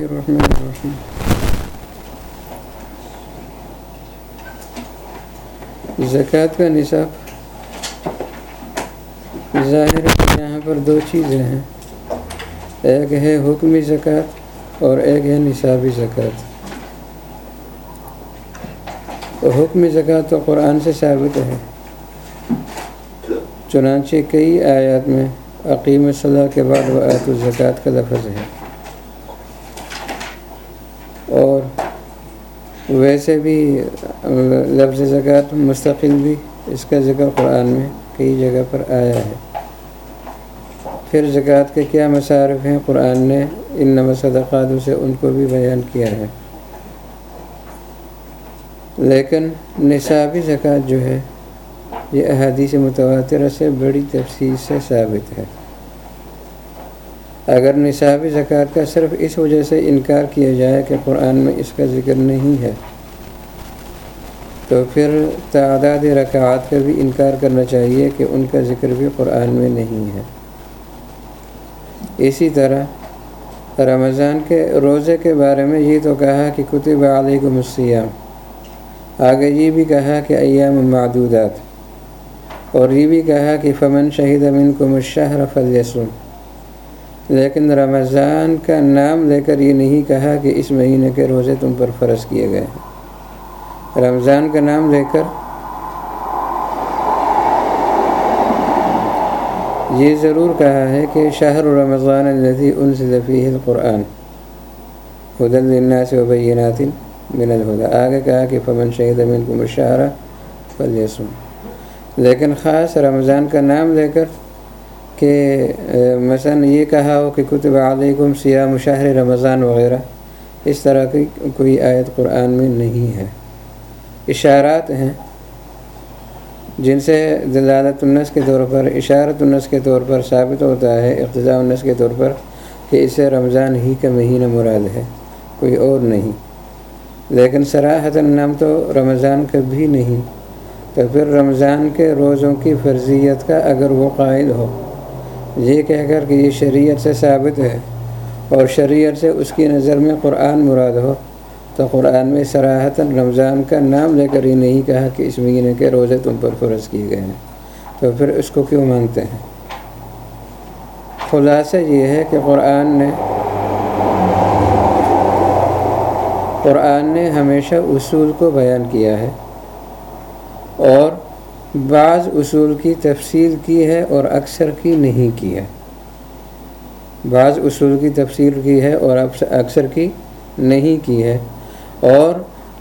الرحمن الرحیم۔ زکوٰۃ کا نصاب۔ ظاہر یہاں پر دو چیزیں ہیں۔ ایک ہے حکمی زکوٰۃ اور ایک ہے نصابی زکوٰۃ۔ حکمی زکوٰۃ تو قرآن سے ثابت ہے۔ چنانچہ کئی آیات میں عقیم صلاح کے بعد وہ آیت الزکوٰۃ کا لفظ ہے اور ویسے بھی لفظ زکوٰۃ مستقل بھی اس کا ذکر قرآن میں کئی جگہ پر آیا ہے۔ پھر زکوٰۃ کے کیا مصارف ہیں؟ قرآن نے ان نمصدقات سے ان کو بھی بیان کیا ہے۔ لیکن نصابی زکوٰۃ جو ہے، یہ احادیث متواترہ سے بڑی تفصیل سے ثابت ہے۔ اگر نصابی زکوٰۃ کا صرف اس وجہ سے انکار کیا جائے کہ قرآن میں اس کا ذکر نہیں ہے، تو پھر تعداد رکعات کا بھی انکار کرنا چاہیے کہ ان کا ذکر بھی قرآن میں نہیں ہے۔ اسی طرح رمضان کے روزے کے بارے میں یہ تو کہا کہ کتب علیکم السیام آگے یہ بھی کہا کہ ایام معدودات، اور یہ بھی کہا کہ فمن شہید امین کو مشہر فلیسن لیکن رمضان کا نام لے کر یہ نہیں کہا کہ اس مہینے کے روزے تم پر فرض کیے گئے ہیں۔ رمضان کا نام لے کر یہ ضرور کہا ہے کہ شہر رمضان الذي انزل فيه القرآن هدى للناس وبينات من الهدى آگے کہا کہ فمن شہید منکم الشہر فلیسن لیکن خاص رمضان کا نام لے کر کہ مثلا یہ کہا ہو کہ کتب علیکم سیاہ شہر رمضان وغیرہ، اس طرح کی کوئی آیت قرآن میں نہیں ہے۔ اشارات ہیں۔ جن سے دلالت النس کے طور پر، اشارت النس کے طور پر ثابت ہوتا ہے، اقتضاء النس کے طور پر، کہ اسے رمضان ہی کا مہینہ مراد ہے، کوئی اور نہیں۔ لیکن سراحت نام تو رمضان کا بھی نہیں، تو پھر رمضان کے روزوں کی فرضیت کا اگر وہ قائل ہو یہ کہہ کر کہ یہ شریعت سے ثابت ہے اور شریعت سے اس کی نظر میں قرآن مراد ہو، تو قرآن میں سراحتاً رمضان کا نام لے کر ہی نہیں کہا کہ اس مہینے کے روزے تم پر فرض کیے گئے ہیں۔ تو پھر اس کو کیوں مانتے ہیں؟ خلاصہ یہ ہے کہ قرآن نے قرآن نے ہمیشہ اصول کو بیان کیا ہے اور بعض اصول کی تفصیل کی ہے اور اکثر کی نہیں کی ہے۔ بعض اصول کی تفصیل کی ہے اور اکثر کی نہیں کی ہے۔ اور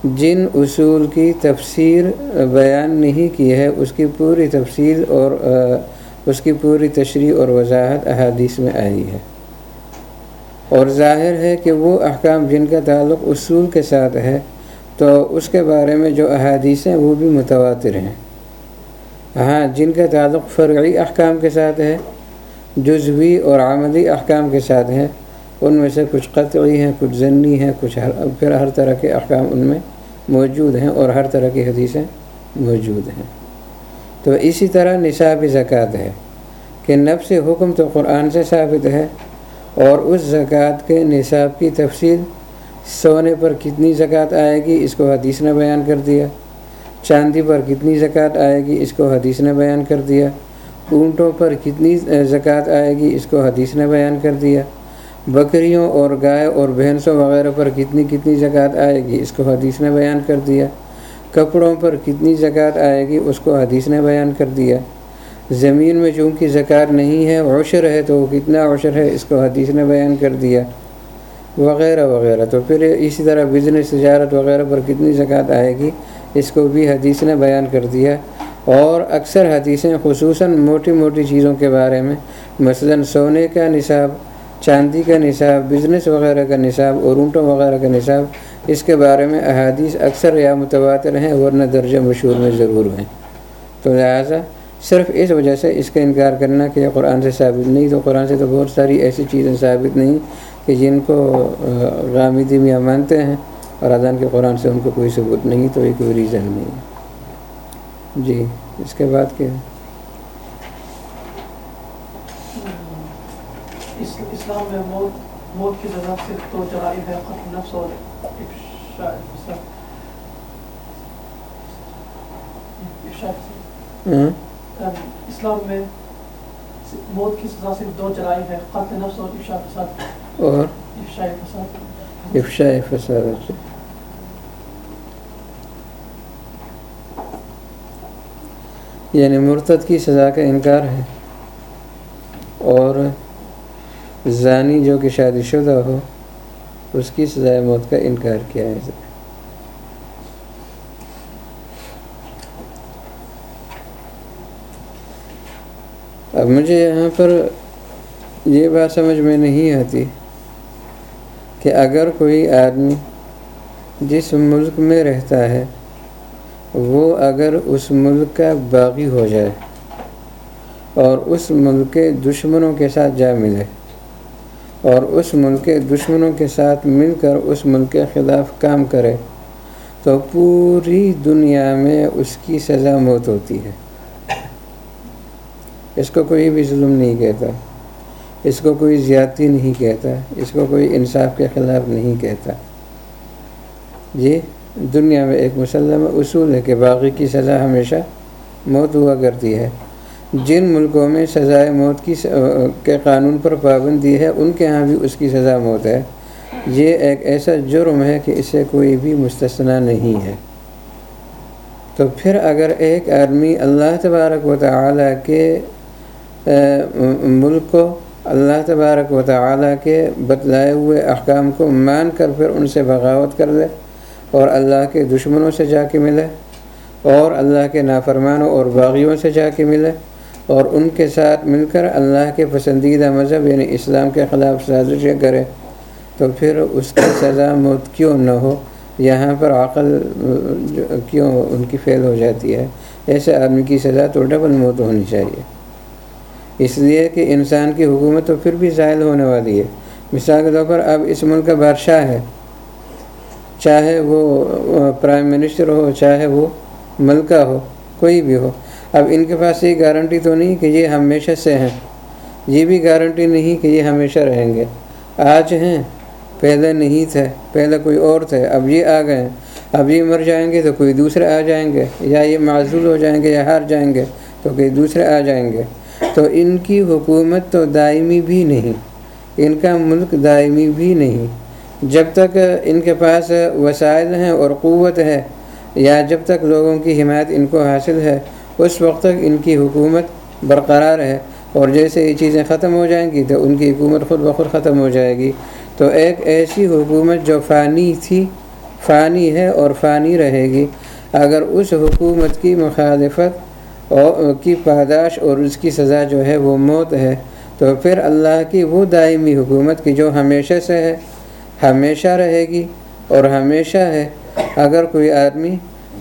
جن اصول کی تفسیر بیان نہیں کی ہے، اس کی پوری تفصیل اور اس کی پوری تشریح اور وضاحت احادیث میں آئی ہے۔ اور ظاہر ہے کہ وہ احکام جن کا تعلق اصول کے ساتھ ہے، تو اس کے بارے میں جو احادیث ہیں وہ بھی متواتر ہیں۔ ہاں جن کا تعلق فرعی احکام کے ساتھ ہے، جزوی اور عملی احکام کے ساتھ ہیں ان میں سے کچھ قطعی ہیں، کچھ ضنی ہیں، کچھ ہر، پھر ہر طرح کے احکام ان میں موجود ہیں اور ہر طرح کی حدیثیں موجود ہیں۔ تو اسی طرح نصاب زکوٰۃ ہے کہ نفس حکم تو قرآن سے ثابت ہے اور اس زکوٰۃ کے نصاب کی تفصیل سونے پر کتنی زکوٰۃ آئے گی، اس کو حدیث نے بیان کر دیا۔ چاندی پر کتنی زکوٰۃ آئے گی اس کو حدیث نے بیان کر دیا۔ اونٹوں پر کتنی زکوٰۃ آئے گی اس کو حدیث نے بیان کر دیا۔ بکریوں اور گائے اور بھینسوں وغیرہ پر کتنی کتنی زکوٰۃ آئے گی اس کو حدیث نے بیان کر دیا۔ کپڑوں پر کتنی زکوٰۃ آئے گی اس کو حدیث نے بیان کر دیا۔ زمین میں چونکہ زکوٰۃ نہیں ہے، عشر ہے تو وہ کتنا عشر ہے اس کو حدیث نے بیان کر دیا۔ وغیرہ وغیرہ۔ تو پھر اسی طرح بزنس تجارت وغیرہ پر کتنی زکوٰۃ آئے گی اس کو بھی حدیث نے بیان کر دیا اور اکثر حدیثیں خصوصاً موٹی موٹی چیزوں کے بارے میں، مثلا سونے کا نصاب، چاندی کا نصاب، بزنس وغیرہ کا نصاب، اور اونٹوں وغیرہ کا نصاب، اس کے بارے میں احادیث اکثر یا متواتر ہیں ورنہ درجہ مشہور میں ضرور ہیں۔ تو لہٰذا صرف اس وجہ سے اس کا انکار کرنا کہ یہ قرآن سے ثابت نہیں، تو قرآن سے تو بہت ساری ایسی چیزیں ثابت نہیں کہ جن کو غامدی میاں مانتے ہیں۔ اور اذان کے قرآن سے ان کو کوئی ثبوت نہیں تو یہ کوئی ریزن نہیں۔ جی اس کے بعد کیا؟ اسلام میں موت موت کی سزا صرف دو جرائم ہے قتل نفس اور ہاں؟ ام، اسلام میں موت کی سزا صرف دو جرائم ہے قتل نفس اور افشاء الفساد اور؟ افشاء الفساد افشاء فساد یعنی مرتد کی سزا کا انکار ہے۔ اور زانی جو کہ شادی شدہ ہو، اس کی سزائے موت کا انکار کیا ہے۔ اب مجھے یہاں پر یہ بات سمجھ میں نہیں آتی کہ اگر کوئی آدمی جس ملک میں رہتا ہے وہ اگر اس ملک کا باغی ہو جائے اور اس ملک کے دشمنوں کے ساتھ جا ملے اور اس ملک کے دشمنوں کے ساتھ مل کر اس ملک کے خلاف کام کرے، تو پوری دنیا میں اس کی سزا موت ہوتی ہے۔ اس کو کوئی بھی ظلم نہیں کہتا، اس کو کوئی زیادتی نہیں کہتا، اس کو کوئی انصاف کے خلاف نہیں کہتا۔ جی؟ دنیا میں ایک مسلم اصول ہے کہ باقی کی سزا ہمیشہ موت ہوا کرتی ہے۔ جن ملکوں میں سزائے موت کی کے قانون پر پابندی ہے، ان کے ہاں بھی اس کی سزا موت ہے۔ یہ ایک ایسا جرم ہے کہ اس سے کوئی بھی مستثنا نہیں ہے۔ تو پھر اگر ایک آدمی اللہ تبارک و تعالیٰ کے ملک کو اللہ تبارک و تعالیٰ کے بتلائے ہوئے احکام کو مان کر پھر ان سے بغاوت کر دے اور اللہ کے دشمنوں سے جا کے ملے، اور اللہ کے نافرمانوں اور باغیوں سے جا کے ملے، اور ان کے ساتھ مل کر اللہ کے پسندیدہ مذہب یعنی اسلام کے خلاف سازشیں کرے تو پھر اس کی سزا موت کیوں نہ ہو؟ یہاں پر عقل کیوں ان کی فیل ہو جاتی ہے؟ ایسے آدمی کی سزا تو ڈبل موت ہونی چاہیے۔ اس لیے کہ انسان کی حکومت تو پھر بھی زائل ہونے والی ہے۔ مثال کے طور پر اب اس ملک کا بادشاہ ہے۔ چاہے وہ پرائم منسٹر ہو، چاہے وہ ملکہ ہو، کوئی بھی ہو۔ اب ان کے پاس یہ گارنٹی تو نہیں کہ یہ ہمیشہ سے ہیں۔ یہ بھی گارنٹی نہیں کہ یہ ہمیشہ رہیں گے۔ آج ہیں، پہلے نہیں تھے، پہلے کوئی اور تھے، اب یہ آ گئے اب یہ مر جائیں گے تو کوئی دوسرے آ جائیں گے، یا یہ معذول ہو جائیں گے یا ہار جائیں گے تو کوئی دوسرے آ جائیں گے۔ تو ان کی حکومت تو دائمی بھی نہیں، ان کا ملک دائمی بھی نہیں۔ جب تک ان کے پاس وسائل ہیں اور قوت ہے یا جب تک لوگوں کی حمایت ان کو حاصل ہے، اس وقت تک ان کی حکومت برقرار ہے اور جیسے یہ چیزیں ختم ہو جائیں گی تو ان کی حکومت خود بخود ختم ہو جائے گی۔ تو ایک ایسی حکومت جو فانی تھی، فانی ہے اور فانی رہے گی۔ اگر اس حکومت کی مخالفت اور کی پاداش اور اس کی سزا جو ہے وہ موت ہے، تو پھر اللہ کی وہ دائمی حکومت کی جو ہمیشہ سے ہے ہمیشہ رہے گی اور ہمیشہ ہے۔ اگر کوئی آدمی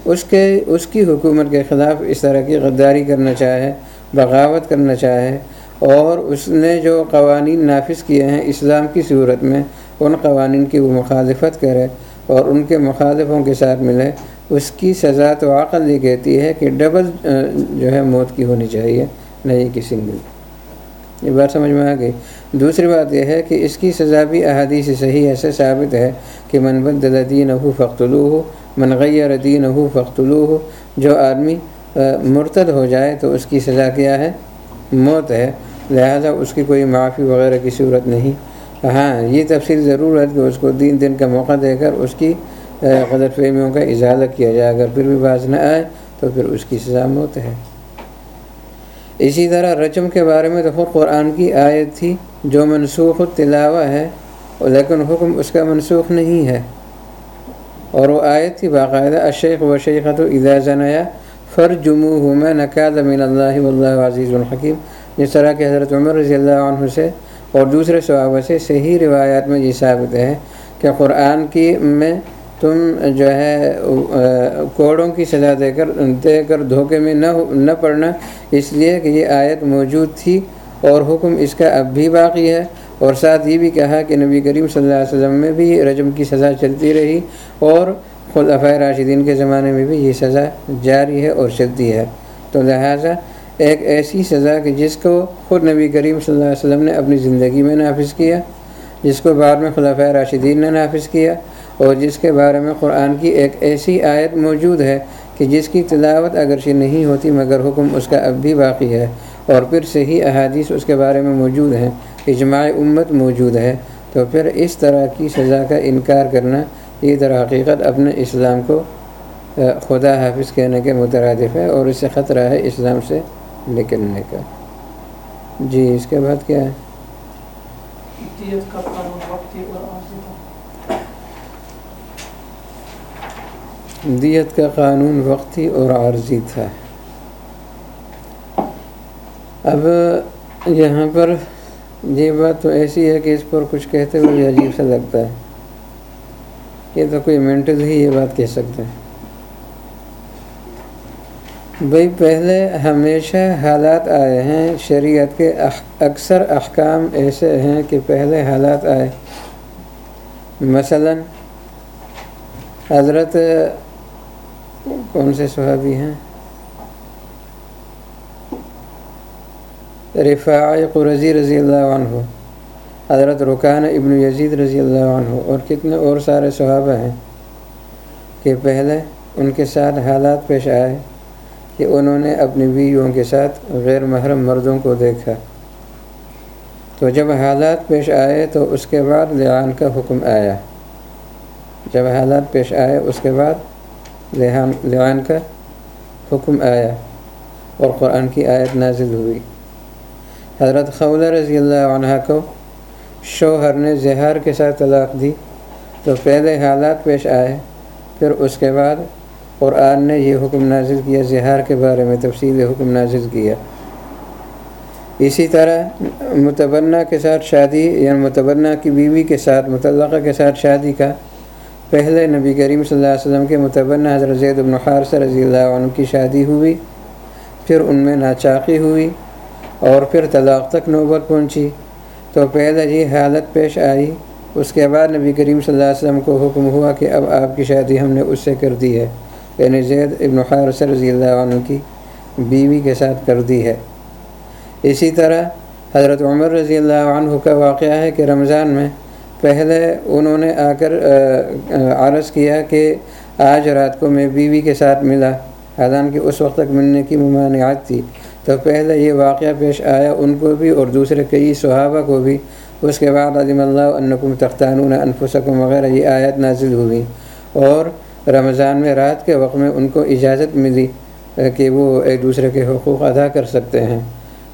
اس کے، اس کی حکومت کے خلاف اس طرح کی غداری کرنا چاہے، بغاوت کرنا چاہے اور اس نے جو قوانین نافذ کیے ہیں اسلام کی صورت میں، ان قوانین کی وہ مخالفت کرے اور ان کے مخالفوں کے ساتھ ملے، اس کی سزا تو عقل یہ کہتی ہے کہ ڈبل، جو ہے، موت کی ہونی چاہیے، نہیں کہ سنگل یہ بات سمجھ میں آ گئی۔ دوسری بات یہ ہے کہ اس کی سزا بھی احادیث صحیح ایسے ثابت ہے کہ من بدل دین ہو فختلو ہو من غیر دین ہو فختلو ہو جو آدمی مرتد ہو جائے تو اس کی سزا کیا ہے؟ موت ہے۔ لہذا اس کی کوئی معافی وغیرہ کی صورت نہیں۔ ہاں یہ تفصیل ضرور ہے کہ اس کو دین دن کا موقع دے کر اس کی غلط فہمیوں کا اضالہ کیا جائے۔ اگر پھر بھی باز نہ آئے تو پھر اس کی سزا موت ہے۔ اسی طرح رجم کے بارے میں تو خود قرآن کی آیت تھی، جو منسوخ تلاوہ ہے، لیکن حکم اس کا منسوخ نہیں ہے۔ اور وہ آیت تھی باقاعدہ اشیخ و شیخت و ادازنیا فر جموں میں نقاد من اللہ اللہ عزیز الحکیم۔ جس طرح کہ حضرت عمر رضی اللہ عنہ سے اور دوسرے صحابہ سے صحیح روایات میں یہ ثابت ہے کہ قرآن کی میں تم جو ہے کوڑوں کی سزا دے کر دے کر دھوکے میں نہ نہ پڑنا۔ اس لیے کہ یہ آیت موجود تھی اور حکم اس کا اب بھی باقی ہے۔ اور ساتھ یہ بھی کہا کہ نبی کریم صلی اللہ علیہ وسلم میں بھی رجم کی سزا چلتی رہی۔ اور خلفۂ راشدین کے زمانے میں بھی یہ سزا جاری ہے اور چلتی ہے۔ تو لہٰذا ایک ایسی سزا کہ جس کو خود نبی کریم صلی اللہ علیہ وسلم نے اپنی زندگی میں نافذ کیا، جس کو بعد میں خلافہ راشدین نے نافذ کیا۔ اور جس کے بارے میں قرآن کی ایک ایسی آیت موجود ہے کہ جس کی تلاوت اگرچہ نہیں ہوتی مگر حکم اس کا اب بھی باقی ہے اور پھر صحیح احادیث اس کے بارے میں موجود ہیں، اجماع امت موجود ہے۔ تو پھر اس طرح کی سزا کا انکار کرنا، یہ در حقیقت اپنے اسلام کو خدا حافظ کہنے کے مترادف ہے اور اس سے خطرہ ہے اسلام سے نکلنے کا۔ جی اس کے بعد کیا ہے دیت کا قانون وقتی اور عارضی تھا دیت کا قانون وقتی اور عارضی تھا۔ اب یہاں پر یہ بات تو ایسی ہے کہ اس پر کچھ کہتے ہوئے عجیب سا لگتا ہے۔ یہ تو کوئی مینٹل ہی یہ بات کہہ سکتے ہیں۔ بھائی پہلے ہمیشہ حالات آئے ہیں، شریعت کے اکثر احکام ایسے ہیں کہ پہلے حالات آئے۔ مثلا حضرت کون سے صحابی ہیں؟ رفاع قرضی رضی اللہ عنہ، حضرت رکان ابن یزید رضی اللہ عنہ، اور کتنے اور سارے صحابہ ہیں کہ پہلے ان کے ساتھ حالات پیش آئے کہ انہوں نے اپنی بیویوں کے ساتھ غیر محرم مردوں کو دیکھا۔ تو جب حالات پیش آئے تو اس کے بعد لعان کا حکم آیا۔ جب حالات پیش آئے اس کے بعد لعان کا حکم آیا اور قرآن کی آیت نازل ہوئی۔ حضرت خولہ رضی اللہ عنہ کو شوہر نے زہار کے ساتھ طلاق دی تو پہلے حالات پیش آئے، پھر اس کے بعد قرآن نے یہ حکم نازل کیا زہار کے بارے میں تفصیل حکم نازل کیا۔ اسی طرح متبنہ کے ساتھ شادی یعنی یا متبنہ کی بیوی کے ساتھ متعلقہ کے ساتھ شادی کا پہلے نبی کریم صلی اللہ علیہ وسلم کے متبنہ حضرت زید بن حارث رضی اللہ عنہ کی شادی ہوئی، پھر ان میں ناچاقی ہوئی اور پھر طلاق تک نوبت پہنچی۔ تو پہلے یہ حالت پیش آئی۔ اس کے بعد نبی کریم صلی اللہ علیہ وسلم کو حکم ہوا کہ اب آپ کی شادی ہم نے اس سے کر دی ہے۔ یعنی زید ابن حارث رضی اللہ عنہ کی بیوی کے ساتھ کر دی ہے۔ اسی طرح حضرت عمر رضی اللہ عنہ کا واقعہ ہے کہ رمضان میں پہلے انہوں نے آ کر عرض کیا کہ آج رات کو میں بیوی کے ساتھ ملا۔ حضان کہ اس وقت تک ملنے کی ممانعات تھی۔ تو پہلے یہ واقعہ پیش آیا ان کو بھی اور دوسرے کئی صحابہ کو بھی۔ اس کے بعد عظیم اللہ انکم تختانون انفسکم وغیرہ یہ آیت نازل ہوئی۔ اور رمضان میں رات کے وقت میں ان کو اجازت ملی کہ وہ ایک دوسرے کے حقوق ادا کر سکتے ہیں۔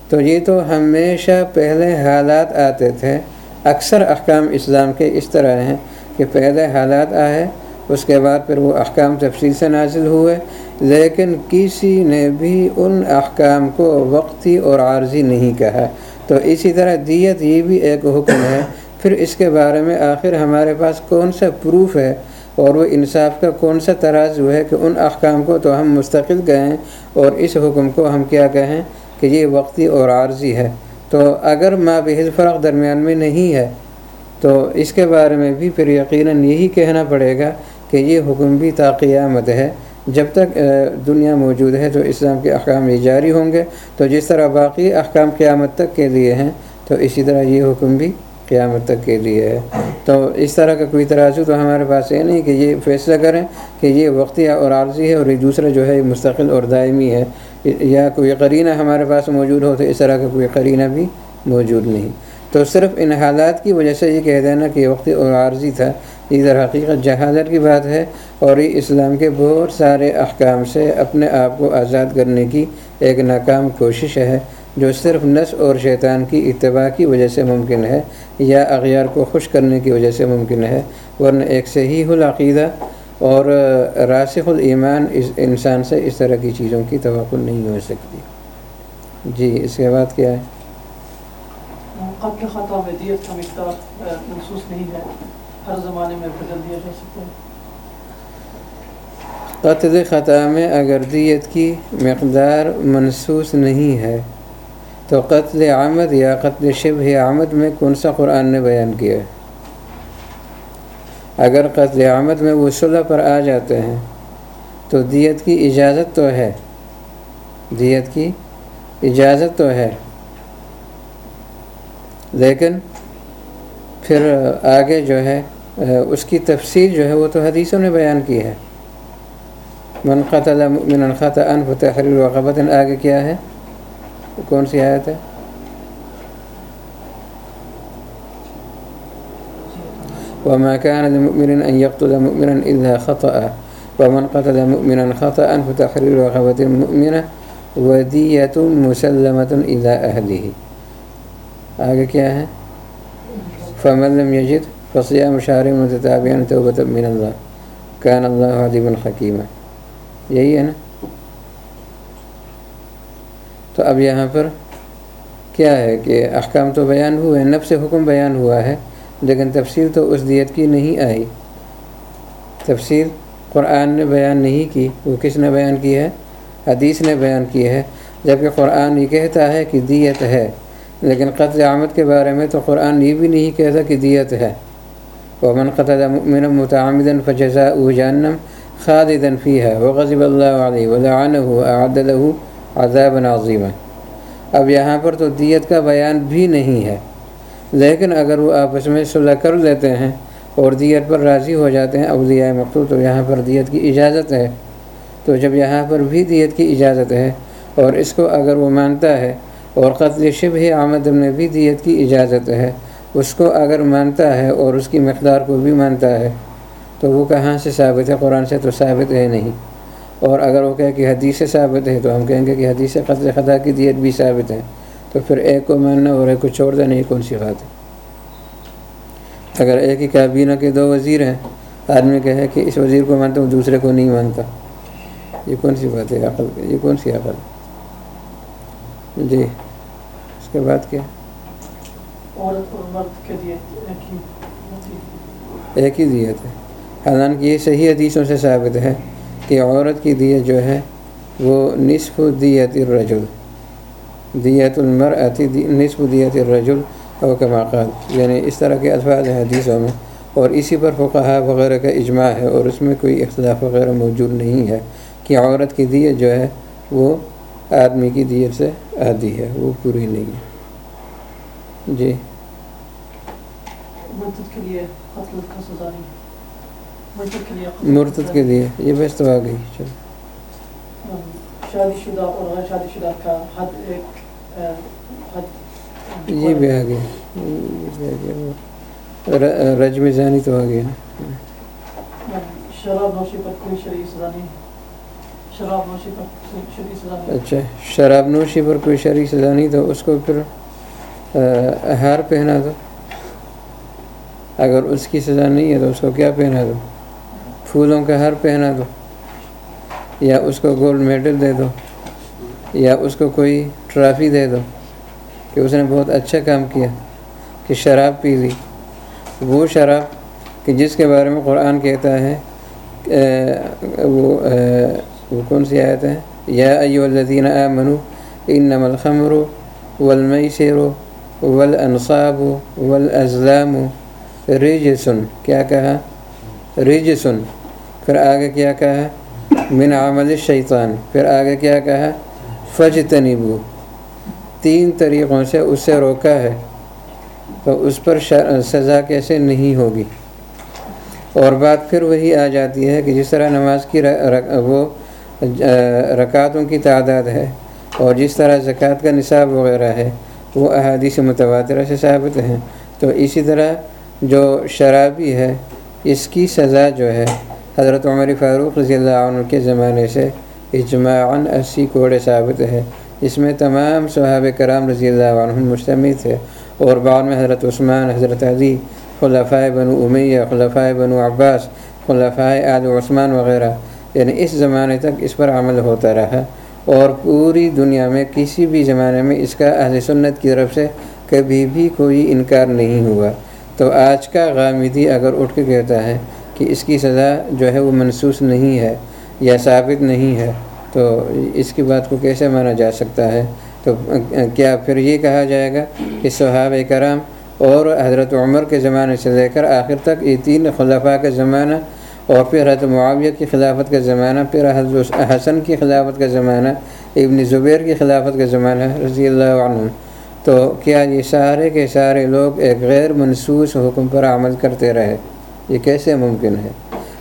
تو یہ تو ہمیشہ پہلے حالات آتے تھے۔ اکثر احکام اسلام کے اس طرح ہیں کہ پہلے حالات آئے، اس کے بعد پھر وہ احکام تفصیل سے نازل ہوئے، لیکن کسی نے بھی ان احکام کو وقتی اور عارضی نہیں کہا۔ تو اسی طرح دیت یہ بھی ایک حکم ہے۔ پھر اس کے بارے میں آخر ہمارے پاس کون سا پروف ہے؟ اور وہ انصاف کا کون سا ترازو ہے کہ ان احکام کو تو ہم مستقل کہیں اور اس حکم کو ہم کیا کہیں کہ یہ وقتی اور عارضی ہے؟ تو اگر ماں بحث فرق درمیان میں نہیں ہے، تو اس کے بارے میں بھی پھر یقیناً یہی کہنا پڑے گا کہ یہ حکم بھی تا قیامت ہے۔ جب تک دنیا موجود ہے تو اسلام کے احکام یہ جاری ہوں گے۔ تو جس طرح باقی احکام قیامت تک کے لیے ہیں، تو اسی طرح یہ حکم بھی قیامت تک کے لیے ہے۔ تو اس طرح کا کوئی ترازو تو ہمارے پاس یہ نہیں کہ یہ فیصلہ کریں کہ یہ وقتی اور عارضی ہے اور یہ دوسرا جو ہے یہ مستقل اور دائمی ہے۔ یا کوئی قرینہ ہمارے پاس موجود ہو تو اس طرح کا کوئی قرینہ بھی موجود نہیں۔ تو صرف ان حالات کی وجہ سے یہ کہہ دینا کہ وقتی اور عارضی تھا۔ یہ در حقیقت جہالت کی بات ہے اور یہ اسلام کے بہت سارے احکام سے اپنے آپ کو آزاد کرنے کی ایک ناکام کوشش ہے، جو صرف نس اور شیطان کی اتباع کی وجہ سے ممکن ہے یا اغیار کو خوش کرنے کی وجہ سے ممکن ہے۔ ورنہ ایک صحیح العقیدہ اور راسخ الایمان اس انسان سے اس طرح کی چیزوں کی توقع نہیں ہو سکتی۔ جی اس کے بعد کیا ہے؟ قتل خطا میں دیت کا مقدار محسوس نہیں ہے ہر زمانے میں بدل دیا جا سکتا ہے۔ خطا میں اگر دیت کی مقدار منسوس نہیں ہے تو قتل آمد یا قتل شب آمد میں کون سا قرآن نے بیان کیا ہے؟ اگر قتل آمد میں وہ صلح پر آ جاتے ہیں، تو دیت کی اجازت تو ہے۔ دیت کی اجازت تو ہے۔ لیکن پھر آگے جو ہے، اس کی تفصیل جو ہے، وہ تو حدیثوں نے بیان کی ہے۔ من قتل من خطا ان تحریر وقبت آگے کیا ہے؟ کون سی آیت ہے؟ وما كان لمؤمن أن يقتل مؤمنا إلا خطأ ومن قتل مؤمنا خطأ فتحرير رقبة مؤمنة ودية مسلمة إلى أهله آگے کیا ہے؟ فمن لم يجد فصيام شهر متتابعين توبة من الله كان الله عليما حكيما یہی ہے نا؟ تو اب یہاں پر کیا ہے کہ احکام تو بیان ہوئے نفس حکم بیان ہوا ہے لیکن تفصیل تو اس دیت کی نہیں آئی۔ تفصیل قرآن نے بیان نہیں کی۔ وہ کس نے بیان کی ہے؟ حدیث نے بیان کی ہے۔ جبکہ قرآن یہ کہتا ہے کہ دیت ہے، لیکن قتل آمد کے بارے میں تو قرآن یہ بھی نہیں کہتا کہ دیت ہے۔ ومن قتل مؤمنا متعمدا فجزاؤه جہنم خالدا فيها۔ وغضب اللہ علیہ ولعنه اعد له عذابا عظیما اب یہاں پر تو دیت کا بیان بھی نہیں ہے۔ لیکن اگر وہ آپس میں صلح کر لیتے ہیں اور دیت پر راضی ہو جاتے ہیں، اولیاء مقتول تو یہاں پر دیت کی اجازت ہے۔ تو جب یہاں پر بھی دیت کی اجازت ہے اور اس کو اگر وہ مانتا ہے اور قتل شب آمد میں بھی دیت کی اجازت ہے، اس کو اگر مانتا ہے اور اس کی مقدار کو بھی مانتا ہے، تو وہ کہاں سے ثابت ہے؟ قرآن سے تو ثابت ہے نہیں۔ اور اگر وہ کہے کہ حدیث سے ثابت ہے، تو ہم کہیں گے کہ حدیث قتل خطا کی دیت بھی ثابت ہے۔ تو پھر ایک کو ماننا اور ایک کو چھوڑ دینا یہ کون سی بات ہے۔ اگر ایک ہی کابینہ کے دو وزیر ہیں آدمی کہے کہ اس وزیر کو مانتا ہوں دوسرے کو نہیں مانتا۔ یہ کون سی بات ہے عقل یہ کون سی عقل؟ جی اس کے بعد کیا؟ ایک ہی دیت ہے۔ حالانکہ یہ صحیح حدیثوں سے ثابت ہے کہ عورت کی دیت جو ہے وہ نصف دیت الرجل۔ دیت المرأتی نصف دیت الرجل اور کماقات یعنی اس طرح کے الفاظ ہیں حدیثوں میں اور اسی پر فقہ وغیرہ کا اجماع ہے اور اس میں کوئی اختلاف وغیرہ موجود نہیں ہے کہ عورت کی دیت جو ہے وہ آدمی کی دیت سے آدھی ہے وہ پوری نہیں ہے۔ جی۔ مرتد کے لیے۔ یہ بس تو آ گئی چلو۔ شادی شدہ اور غیر شادی شدہ کا حد ایک۔ یہ بھی آ گیا۔ رجم زانی تو آ گیا۔ اچھا شراب نوشی پر کوئی شرعی سزا نہیں تو اس کو پھر ہار پہنا دو۔ اگر اس کی سزا نہیں ہے تو اس کو کیا پہنا دو؟ پھولوں کا ہار پہنا دو۔ یا اس کو گولڈ میڈل دے دو۔ یا اس کو کوئی ٹرافی دے دو کہ اس نے بہت اچھا کام کیا، کہ شراب پی لی۔ وہ شراب کہ جس کے بارے میں قرآن کہتا ہے وہ وہ کون سی آیت ہے؟ یا ایو الذین آمنو انما الخمر والمیسر والانصاب والازلام رجسن۔ کیا کہا؟ رجسن۔ پھر آگے کیا کہا؟ من عمل الشیطان۔ پھر آگے کیا کہا؟ فجتنبو تین طریقوں سے اس سے روکا ہے، تو اس پر سزا کیسے نہیں ہوگی۔ اور بات پھر وہی آ جاتی ہے کہ جس طرح نماز کی وہ رکعتوں کی تعداد ہے اور جس طرح زکوٰۃ کا نصاب وغیرہ ہے، وہ احادیث متواترہ سے ثابت ہیں۔ تو اسی طرح جو شرابی ہے، اس کی سزا جو ہے، حضرت عمر فاروق رضی اللہ عنہ کے زمانے سے اجماعاً اسی کوڑے ثابت ہے۔ اس میں تمام صحابہ کرام رضی اللہ عنہ مشتمل تھے اور بعد میں حضرت عثمان، حضرت علی خلفۂ بنو امیہ خلفۂ بنو عباس خلفۂ عاد عثمان وغیرہ۔ یعنی اس زمانے تک اس پر عمل ہوتا رہا اور پوری دنیا میں کسی بھی زمانے میں اس کا اہل سنت کی طرف سے کبھی بھی کوئی انکار نہیں ہوا۔ تو آج کا غامدی اگر اٹھ کے کہتا ہے کہ اس کی سزا جو ہے وہ منسوس نہیں ہے۔ یا ثابت نہیں ہے، تو اس کی بات کو کیسے مانا جا سکتا ہے؟ تو کیا پھر یہ کہا جائے گا کہ صحابہ کرام اور حضرت عمر کے زمانے سے لے کر آخر تک یہ تین خلافہ کا زمانہ اور پھر حضرت معاویہ کی خلافت کا زمانہ، پھر حضرت حسن کی خلافت کا زمانہ، ابن زبیر کی خلافت کا زمانہ رضی اللہ عنہ۔ تو کیا یہ سارے کے سارے لوگ ایک غیر منصوص حکم پر عمل کرتے رہے؟ یہ کیسے ممکن ہے؟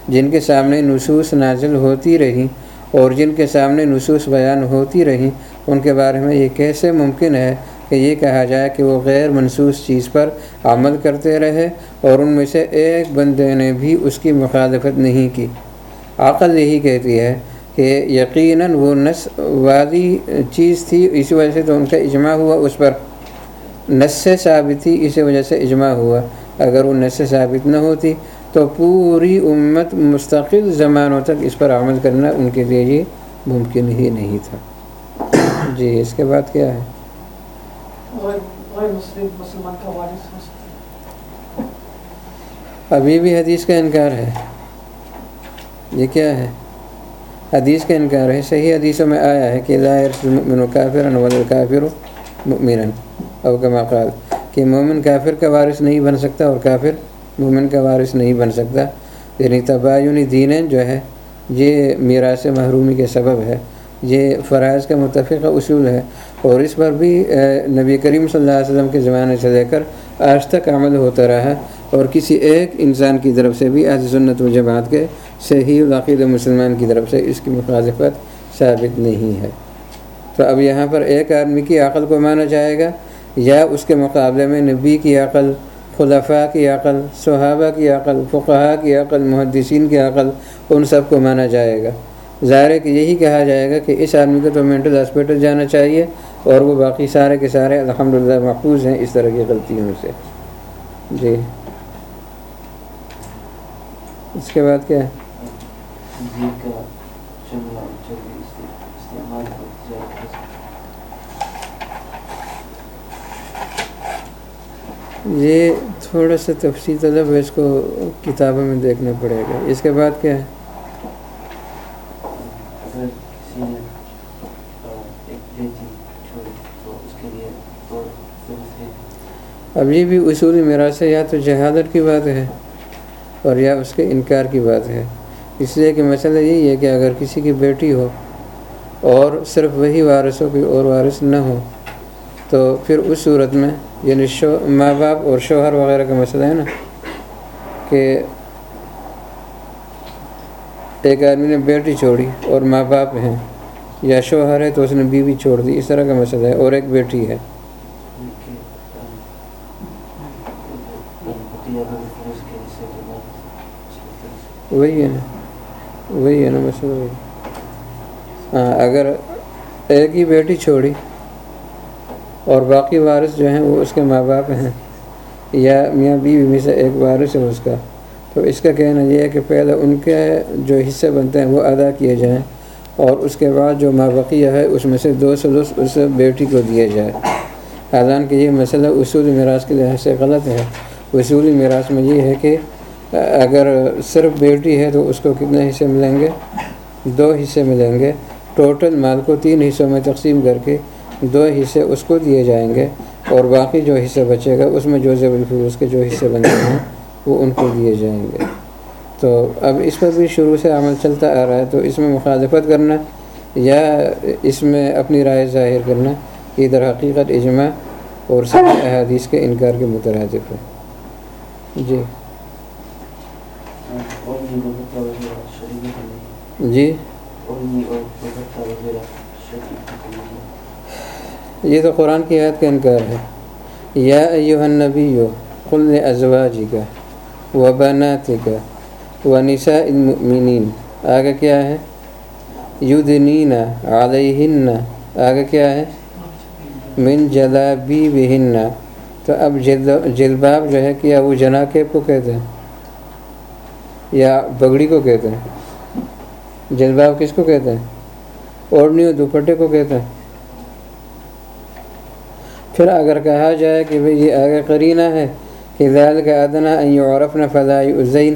جن کے سامنے نصوص نازل ہوتی رہی اور جن کے سامنے نصوص بیان ہوتی رہیں ان کے بارے میں یہ کیسے ممکن ہے کہ یہ کہا جائے کہ وہ غیر منصوص چیز پر عمل کرتے رہے اور ان میں سے ایک بندے نے بھی اس کی مخالفت نہیں کی؟ عقل یہی کہتی ہے کہ یقیناً وہ نس والی چیز تھی اسی وجہ سے تو ان کا اجماع ہوا اس پر۔ نس سے ثابت تھی اسی وجہ سے اجماع ہوا۔ اگر وہ نس سے ثابت نہ ہوتی تو پوری امت مستقل زمانوں تک اس پر عمل کرنا ان کے لیے یہ ممکن ہی نہیں تھا۔ جی اس کے بعد کیا ہے؟ ابھی بھی حدیث کا انکار ہے۔ یہ کیا ہے؟ حدیث کا انکار ہے۔ صحیح حدیثوں میں آیا ہے کہ ظاہر و کافر کافر مؤمن او کما قال کہ مومن کافر کا وارث نہیں بن سکتا اور کافر مومن کا وارث نہیں بن سکتا۔ یعنی تباینی دینیں جو ہے، یہ میراث محرومی کے سبب ہے۔ یہ فرائض کا متفقہ اصول ہے۔ اور اس پر بھی نبی کریم صلی اللہ علیہ وسلم کے زمانے سے لے کر آج تک عمل ہوتا رہا اور کسی ایک انسان کی طرف سے بھی آج سنت و جماعت کے صحیح العقید مسلمان کی طرف سے اس کی مخالفت ثابت نہیں ہے۔ تو اب یہاں پر ایک آدمی کی عقل کو مانا جائے گا یا اس کے مقابلے میں نبی کی عقل خلفاء کی عقل، صحابہ کی عقل، فقہا کی عقل، محدثین کی عقل، ان سب کو مانا جائے گا۔ ظاہر ہے کہ یہی کہا جائے گا کہ اس آدمی کو تو مینٹل ہاسپٹل جانا چاہیے اور وہ باقی سارے کے سارے الحمدللہ محفوظ ہیں اس طرح کی غلطیوں سے۔ جی۔ اس کے بعد کیا؟ جی، ہے جی کا جملہ جلدی استعمال کرتی جائے یہ تھوڑا سا تفصیل طلب ہے اس کو کتابوں میں دیکھنا پڑے گا۔ اس کے بعد کیا ہے؟ اب یہ بھی اصولی میراث ہے یا تو جہادت کی بات ہے اور یا اس کے انکار کی بات ہے۔ اس لیے کہ مسئلہ یہی ہے کہ اگر کسی کی بیٹی ہو اور صرف وہی وارث ہو کوئی اور وارث نہ ہو تو پھر اس صورت میں یعنی شو ماں باپ اور شوہر وغیرہ کا مسئلہ ہے نا، کہ ایک آدمی نے بیٹی چھوڑی اور ماں باپ ہیں، یا شوہر ہے تو اس نے بیوی چھوڑ دی، اس طرح کا مسئلہ ہے، اور ایک بیٹی ہے۔ وہی ہے نا، وہی ہے نا مسئلہ، وہی۔ ہاں اگر ایک ہی بیٹی چھوڑی اور باقی وارث جو ہیں وہ اس کے ماں باپ ہیں، یا میاں بیوی میں سے ایک وارث ہے اس کا۔ تو اس کا کہنا یہ ہے کہ پہلے ان کے جو حصے بنتے ہیں وہ ادا کیے جائیں اور اس کے بعد جو ماں بقیہ ہے اس میں سے دو سلوس اس بیٹی کو دیے جائے حالان کہ یہ مسئلہ اصول میراث کے لحاظ سے غلط ہے۔ اصولی میراث میں یہ ہے کہ اگر صرف بیٹی ہے تو اس کو کتنے حصے ملیں گے؟ دو حصے ملیں گے۔ ٹوٹل مال کو تین حصوں میں تقسیم کر کے دو حصے اس کو دیے جائیں گے اور باقی جو حصہ بچے گا، اس میں جو ضیب الفروز کے جو حصے بنتے ہیں، وہ ان کو دیے جائیں گے۔ تو اب اس پر بھی شروع سے عمل چلتا آ رہا ہے، تو اس میں مخالفت کرنا یا اس میں اپنی رائے ظاہر کرنا، یہ در حقیقت اجماع اور سبھی احادیث کے انکار کے مترادف ہے جی۔, جی۔ اور جی اور یہ اور بغتا وغیرہ شریک نہیں یہ تو قرآن کی آیت کا انکار ہے۔ یا ایوہ النبی قل ازواجی کا و کا و نساء المؤمنین۔ آگے کیا ہے؟ یدنین علیہن۔ آگے کیا ہے؟ من جلابی بہن تو اب جلباب جو ہے کیا وہ جناکیب کو کہتے ہیں؟ یا بگڑی کو کہتے ہیں؟ جلباب کس کو کہتے ہیں؟ اوڑھنی اور دوپٹے کو کہتے ہیں؟ پھر اگر کہا جائے کہ یہ آگے قرینہ ہے کہ ذال کا ادنا عورف نہ فضائی الزین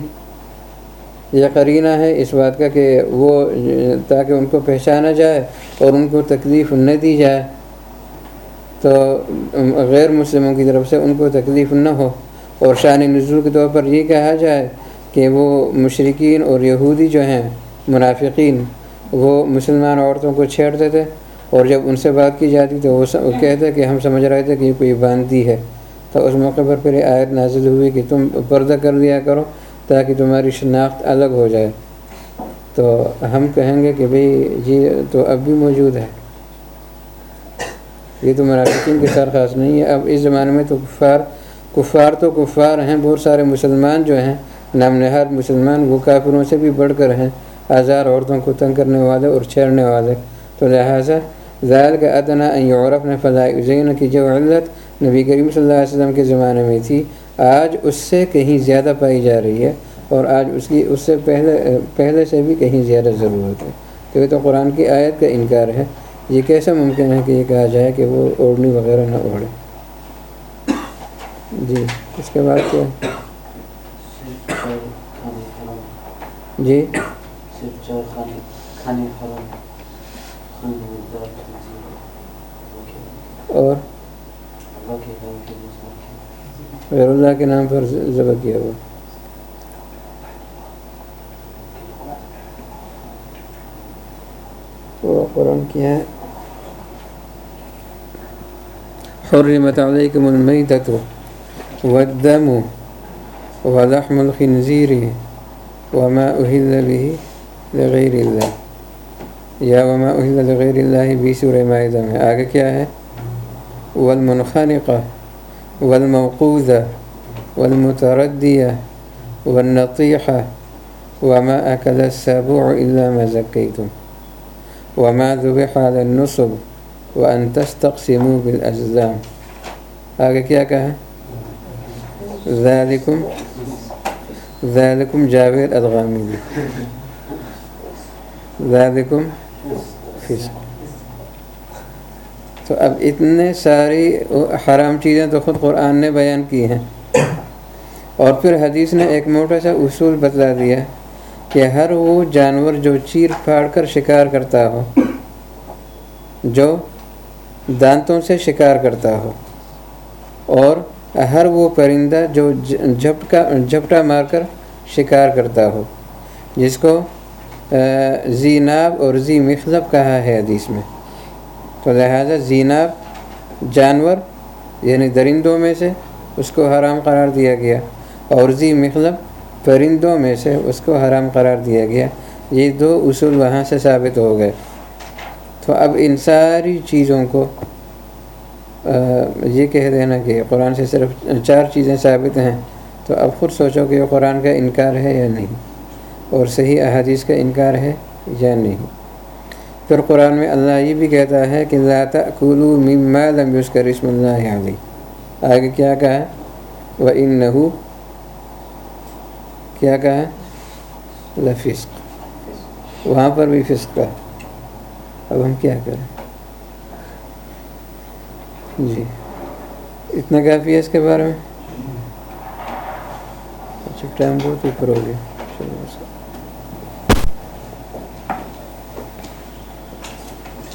یہ قرینہ ہے اس بات کا کہ وہ تاکہ ان کو پہچانا جائے اور ان کو تکلیف نہ دی جائے۔ تو غیر مسلموں کی طرف سے ان کو تکلیف نہ ہو۔ اور شان نزول کے طور پر یہ کہا جائے کہ وہ مشرقین اور یہودی جو ہیں، منافقین، وہ مسلمان عورتوں کو چھیڑتے تھے۔ اور جب ان سے بات کی جاتی تو وہ کہتے کہ ہم سمجھ رہے تھے کہ یہ کوئی باندھی ہے۔ تو اس موقع پر پھر یہ آیت نازل ہوئی کہ تم پردہ کر لیا کرو تاکہ تمہاری شناخت الگ ہو جائے۔ تو ہم کہیں گے کہ بھئی جی تو اب بھی موجود ہے۔ یہ تو منافقین کے ساتھ خاص نہیں ہے۔ اب اس زمانے میں تو کفار کفار تو کفار ہیں، بہت سارے مسلمان جو ہیں نام نہاد مسلمان، وہ کافروں سے بھی بڑھ کر ہیں۔ ہزار عورتوں کو تنگ کرنے والے اور چھیڑنے والے۔ تو لہٰذا ذال کا ادنا یورپ نے فضاء زین کی جو علت. نبی کریم صلی اللہ علیہ وسلم کے زمانے میں تھی، آج اس سے کہیں زیادہ پائی جا رہی ہے اور آج اس کی، اس سے پہلے پہلے سے بھی کہیں زیادہ ضرورت ہے۔ کیونکہ تو قرآن کی آیت کا انکار ہے۔ یہ کیسے ممکن ہے کہ یہ کہا جائے کہ وہ اوڑھنی وغیرہ نہ اوڑھے؟ جی اس کے بعد کیا؟ جی؟ چار جی اور غیر اللہ کے نام پر ذبح کیا ہوا۔ وہ قرآن کیا ہے حرمت علیکم المیتۃ والدم ولحم الخنزیر وما أهل به لغیر اللہ یا وما أهل اللہ بھی سورہ معاہدہ میں آگے کیا ہے؟ والمنخنقہ والموقوذة والمتردية والنطيحة، وما أكل السبوع إلا ما زكيتم۔ وما ذبح على النصب وأن تستقسموا بالأزلام آگے کیا کہا ذالکم ذالکم جاوید ادغامی دی ذالکم فسق تو اب اتنے ساری حرام چیزیں تو خود قرآن نے بیان کی ہیں۔ اور پھر حدیث نے ایک موٹا سا اصول بتلا دیا کہ ہر وہ جانور جو چیر پھاڑ کر شکار کرتا ہو، جو دانتوں سے شکار کرتا ہو، اور ہر وہ پرندہ جو جھپٹا جھپٹا مار کر شکار کرتا ہو، جس کو زیناب اور زی مخلب کہا ہے حدیث میں۔ تو لہٰذا زیناب جانور یعنی درندوں میں سے اس کو حرام قرار دیا گیا، اور زی مخلب پرندوں میں سے اس کو حرام قرار دیا گیا۔ یہ دو اصول وہاں سے ثابت ہو گئے۔ تو اب ان ساری چیزوں کو یہ کہہ دینا کہ قرآن سے صرف چار چیزیں ثابت ہیں۔ تو اب خود سوچو کہ یہ قرآن کا انکار ہے یا نہیں۔ اور صحیح احادیث کا انکار ہے یا نہیں۔ پھر قرآن میں اللہ یہ بھی کہتا ہے کہ لا تأکلوا مما لم یذکر اسم اللہ علیہ آگے کیا کہا؟ و انہو کیا کہا؟ لفسق۔ وہاں پر بھی فسق کا۔ اب ہم کیا کریں؟ جی۔ اتنا کافی ہے اس کے بارے میں؟ اچھا ٹائم بہت اوپر ہو گیا۔